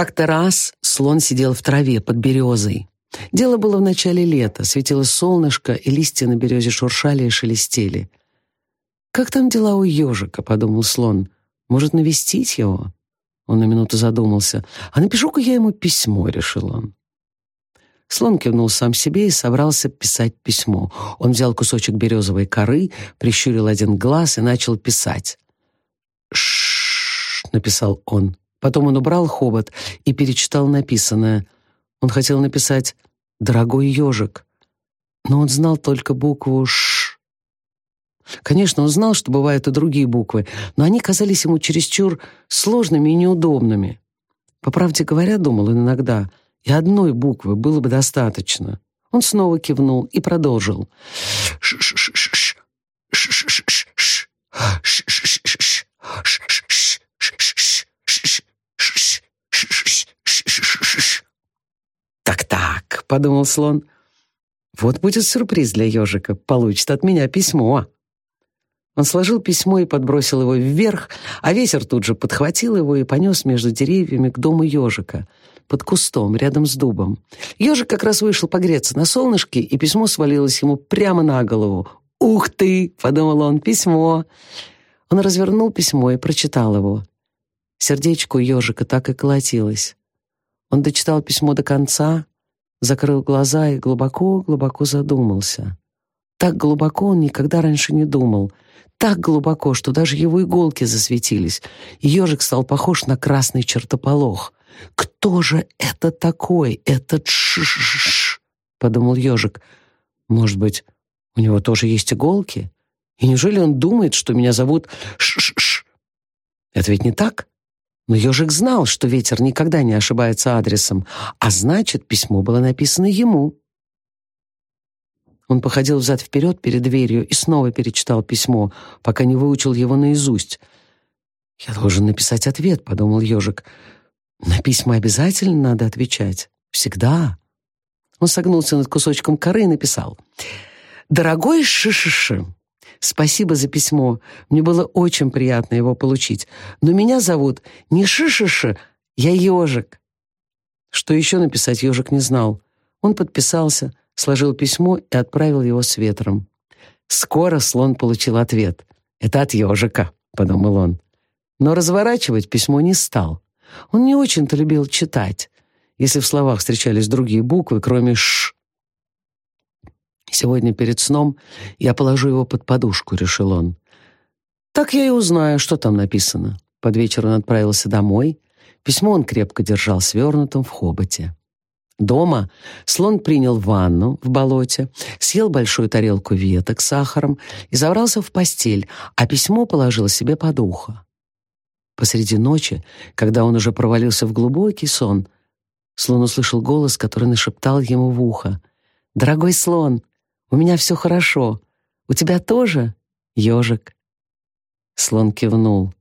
Как-то раз слон сидел в траве под березой. Дело было в начале лета, светило солнышко, и листья на березе шуршали и шелестели. «Как там дела у ежика?» — подумал слон. «Может, навестить его?» Он на минуту задумался. «А напишу-ка я ему письмо», — решил он. Слон кивнул сам себе и собрался писать письмо. Он взял кусочек березовой коры, прищурил один глаз и начал писать. «Ш-ш-ш», написал он. Потом он убрал хобот и перечитал написанное. Он хотел написать «Дорогой ежик», но он знал только букву «Ш». Конечно, он знал, что бывают и другие буквы, но они казались ему чересчур сложными и неудобными. По правде говоря, думал он иногда, и одной буквы было бы достаточно. Он снова кивнул и продолжил. «Ш-ш-ш-ш-ш, ш-ш-ш-ш-ш, ш-ш-ш-ш-ш, ш-ш-ш-ш-ш, «Так-так», — подумал слон, — «вот будет сюрприз для ежика, получит от меня письмо». Он сложил письмо и подбросил его вверх, а ветер тут же подхватил его и понес между деревьями к дому ежика, под кустом, рядом с дубом. Ежик как раз вышел погреться на солнышке, и письмо свалилось ему прямо на голову. «Ух ты!» — подумал он, — «письмо!» Он развернул письмо и прочитал его. Сердечко у ежика так и колотилось. Он дочитал письмо до конца, закрыл глаза и глубоко-глубоко задумался. Так глубоко он никогда раньше не думал. Так глубоко, что даже его иголки засветились, ежик стал похож на красный чертополох. «Кто же это такой, этот ш-ш-ш?» — подумал ежик. «Может быть, у него тоже есть иголки? И неужели он думает, что меня зовут ш-ш-ш? Это ведь не так?» Но ежик знал, что ветер никогда не ошибается адресом, а значит, письмо было написано ему. Он походил взад-вперед перед дверью и снова перечитал письмо, пока не выучил его наизусть. «Я должен написать ответ», — подумал ежик. «На письма обязательно надо отвечать. Всегда». Он согнулся над кусочком коры и написал. «Дорогой Шишиши, Спасибо за письмо. Мне было очень приятно его получить. Но меня зовут не Шишиша, я Ежик. Что еще написать Ежик не знал. Он подписался, сложил письмо и отправил его с ветром. Скоро слон получил ответ. «Это от Ежика», — подумал он. Но разворачивать письмо не стал. Он не очень-то любил читать, если в словах встречались другие буквы, кроме «ш», Сегодня перед сном я положу его под подушку, решил он. Так я и узнаю, что там написано. Под вечер он отправился домой. Письмо он крепко держал свернутым в хоботе. Дома слон принял ванну в болоте, съел большую тарелку веток с сахаром и забрался в постель, а письмо положил себе под ухо. Посреди ночи, когда он уже провалился в глубокий сон, слон услышал голос, который нашептал ему в ухо. «Дорогой слон, у меня все хорошо. У тебя тоже, ежик?» Слон кивнул.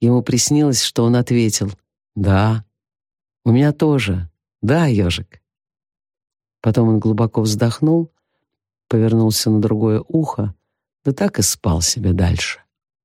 Ему приснилось, что он ответил «Да, у меня тоже, да, ежик». Потом он глубоко вздохнул, повернулся на другое ухо, да так и спал себе дальше.